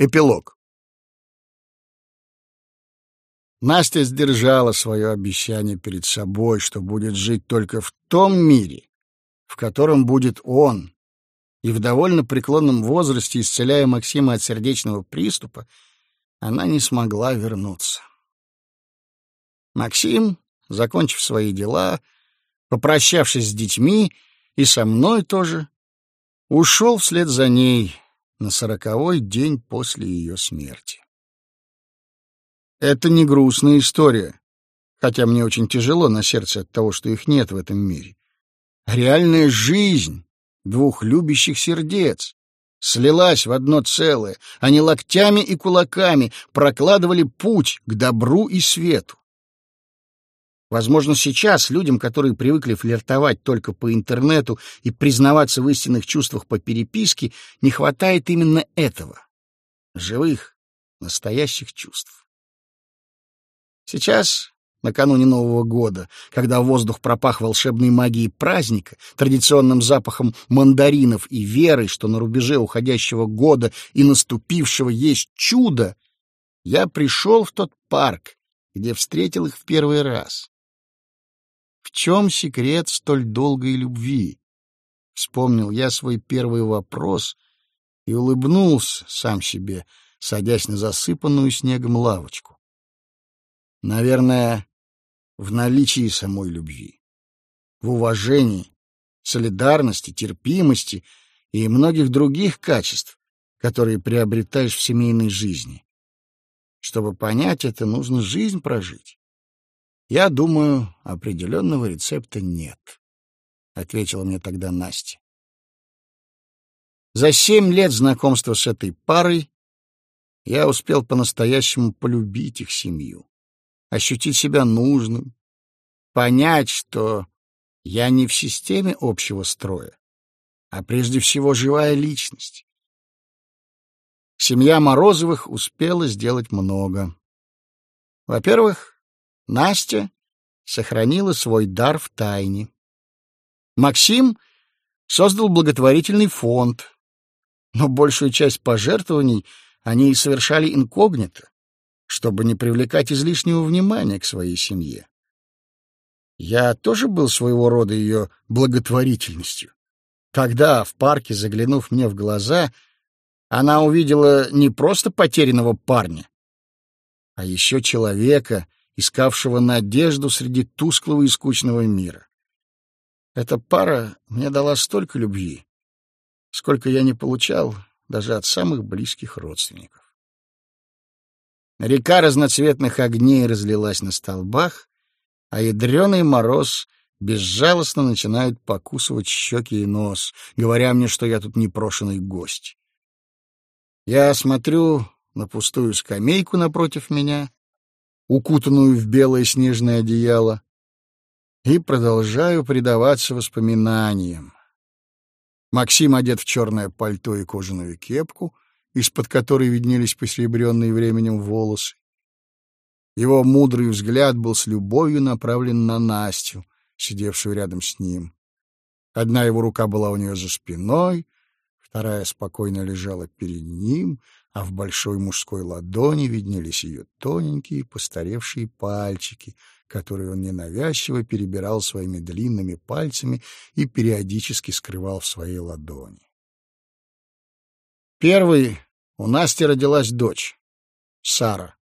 Эпилог. Настя сдержала свое обещание перед собой, что будет жить только в том мире, в котором будет он, и в довольно преклонном возрасте, исцеляя Максима от сердечного приступа, она не смогла вернуться. Максим, закончив свои дела, попрощавшись с детьми и со мной тоже, ушел вслед за ней — на сороковой день после ее смерти. Это не грустная история, хотя мне очень тяжело на сердце от того, что их нет в этом мире. Реальная жизнь двух любящих сердец слилась в одно целое. Они локтями и кулаками прокладывали путь к добру и свету. Возможно, сейчас людям, которые привыкли флиртовать только по интернету и признаваться в истинных чувствах по переписке, не хватает именно этого — живых, настоящих чувств. Сейчас, накануне Нового года, когда воздух пропах волшебной магией праздника, традиционным запахом мандаринов и верой, что на рубеже уходящего года и наступившего есть чудо, я пришел в тот парк, где встретил их в первый раз. В чем секрет столь долгой любви? Вспомнил я свой первый вопрос и улыбнулся сам себе, садясь на засыпанную снегом лавочку. Наверное, в наличии самой любви, в уважении, солидарности, терпимости и многих других качеств, которые приобретаешь в семейной жизни. Чтобы понять это, нужно жизнь прожить. Я думаю, определенного рецепта нет, ответила мне тогда Настя. За семь лет знакомства с этой парой я успел по-настоящему полюбить их семью, ощутить себя нужным, понять, что я не в системе общего строя, а прежде всего живая личность. Семья Морозовых успела сделать много. Во-первых, Настя сохранила свой дар в тайне. Максим создал благотворительный фонд, но большую часть пожертвований они совершали инкогнито, чтобы не привлекать излишнего внимания к своей семье. Я тоже был своего рода ее благотворительностью. Тогда, в парке, заглянув мне в глаза, она увидела не просто потерянного парня, а еще человека, искавшего надежду среди тусклого и скучного мира. Эта пара мне дала столько любви, сколько я не получал даже от самых близких родственников. Река разноцветных огней разлилась на столбах, а ядреный мороз безжалостно начинает покусывать щеки и нос, говоря мне, что я тут непрошенный гость. Я смотрю на пустую скамейку напротив меня укутанную в белое снежное одеяло, и продолжаю предаваться воспоминаниям. Максим одет в черное пальто и кожаную кепку, из-под которой виднелись посеребренные временем волосы. Его мудрый взгляд был с любовью направлен на Настю, сидевшую рядом с ним. Одна его рука была у нее за спиной, вторая спокойно лежала перед ним, а в большой мужской ладони виднелись ее тоненькие постаревшие пальчики, которые он ненавязчиво перебирал своими длинными пальцами и периодически скрывал в своей ладони. Первый у Насти родилась дочь, Сара.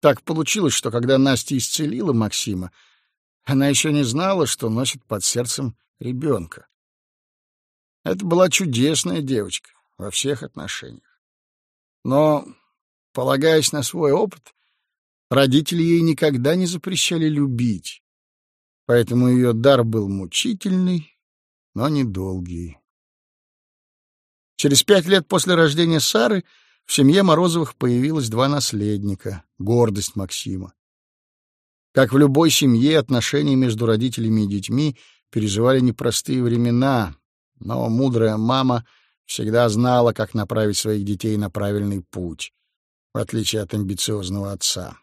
Так получилось, что когда Настя исцелила Максима, она еще не знала, что носит под сердцем ребенка. Это была чудесная девочка во всех отношениях. Но, полагаясь на свой опыт, родители ей никогда не запрещали любить, поэтому ее дар был мучительный, но недолгий. Через пять лет после рождения Сары в семье Морозовых появилось два наследника — гордость Максима. Как в любой семье, отношения между родителями и детьми переживали непростые времена, но мудрая мама — всегда знала, как направить своих детей на правильный путь, в отличие от амбициозного отца.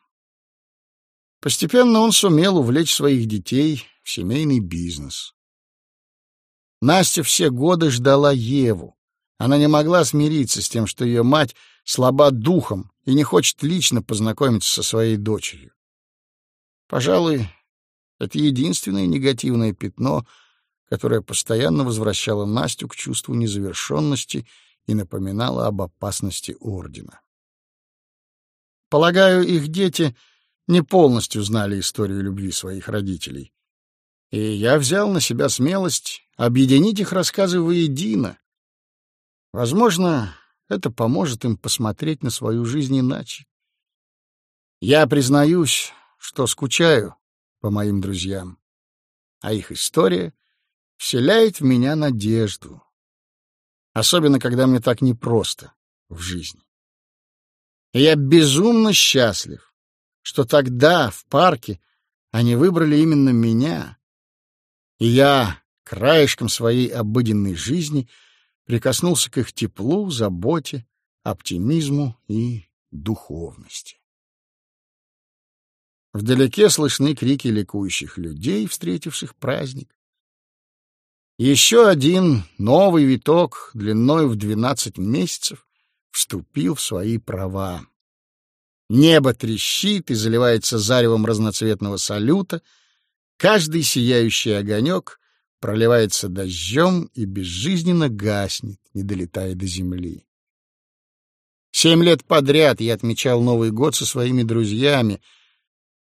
Постепенно он сумел увлечь своих детей в семейный бизнес. Настя все годы ждала Еву. Она не могла смириться с тем, что ее мать слаба духом и не хочет лично познакомиться со своей дочерью. Пожалуй, это единственное негативное пятно, которое постоянно возвращало Настю к чувству незавершенности и напоминало об опасности Ордена. Полагаю, их дети не полностью знали историю любви своих родителей. И я взял на себя смелость объединить их рассказы воедино. Возможно, это поможет им посмотреть на свою жизнь иначе. Я признаюсь, что скучаю по моим друзьям, а их история вселяет в меня надежду, особенно когда мне так непросто в жизни. И я безумно счастлив, что тогда в парке они выбрали именно меня, и я краешком своей обыденной жизни — прикоснулся к их теплу, заботе, оптимизму и духовности. Вдалеке слышны крики ликующих людей, встретивших праздник. Еще один новый виток длиной в двенадцать месяцев вступил в свои права. Небо трещит и заливается заревом разноцветного салюта. Каждый сияющий огонек проливается дождем и безжизненно гаснет, не долетая до земли. Семь лет подряд я отмечал Новый год со своими друзьями.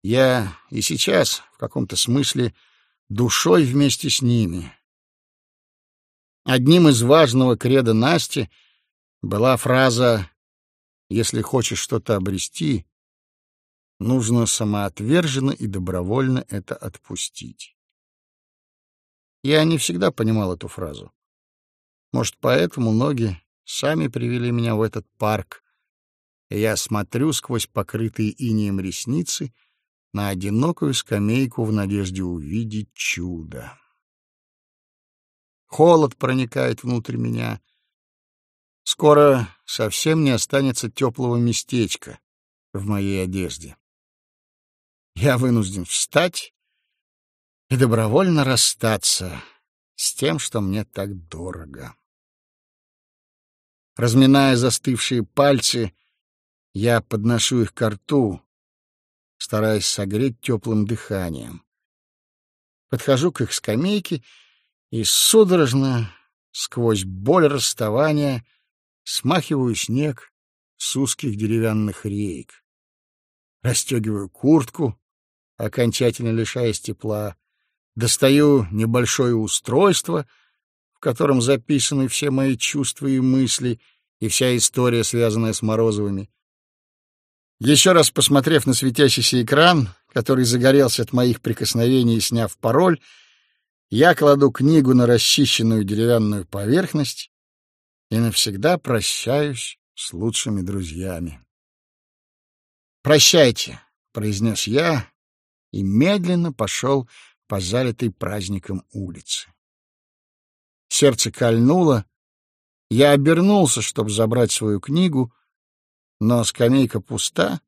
Я и сейчас, в каком-то смысле, душой вместе с ними. Одним из важного кредо Насти была фраза «Если хочешь что-то обрести, нужно самоотверженно и добровольно это отпустить». Я не всегда понимал эту фразу. Может, поэтому ноги сами привели меня в этот парк, и я смотрю сквозь покрытые инеем ресницы на одинокую скамейку в надежде увидеть чудо. Холод проникает внутрь меня. Скоро совсем не останется теплого местечка в моей одежде. Я вынужден встать и добровольно расстаться с тем, что мне так дорого. Разминая застывшие пальцы, я подношу их к рту, стараясь согреть теплым дыханием. Подхожу к их скамейке и судорожно, сквозь боль расставания, смахиваю снег с узких деревянных рейк. Расстегиваю куртку, окончательно лишаясь тепла, Достаю небольшое устройство, в котором записаны все мои чувства и мысли и вся история, связанная с Морозовыми. Еще раз посмотрев на светящийся экран, который загорелся от моих прикосновений, сняв пароль, я кладу книгу на расчищенную деревянную поверхность и навсегда прощаюсь с лучшими друзьями. «Прощайте», — произнес я и медленно пошел по залитой праздником улице. Сердце кольнуло. Я обернулся, чтобы забрать свою книгу, но скамейка пуста,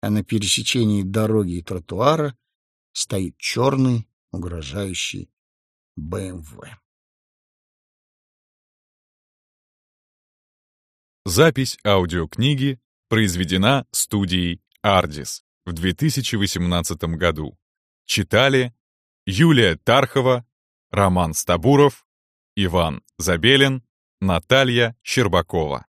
а на пересечении дороги и тротуара стоит черный, угрожающий БМВ. Запись аудиокниги произведена студией «Ардис» в 2018 году. Читали Юлия Тархова, Роман Стабуров, Иван Забелин, Наталья Щербакова.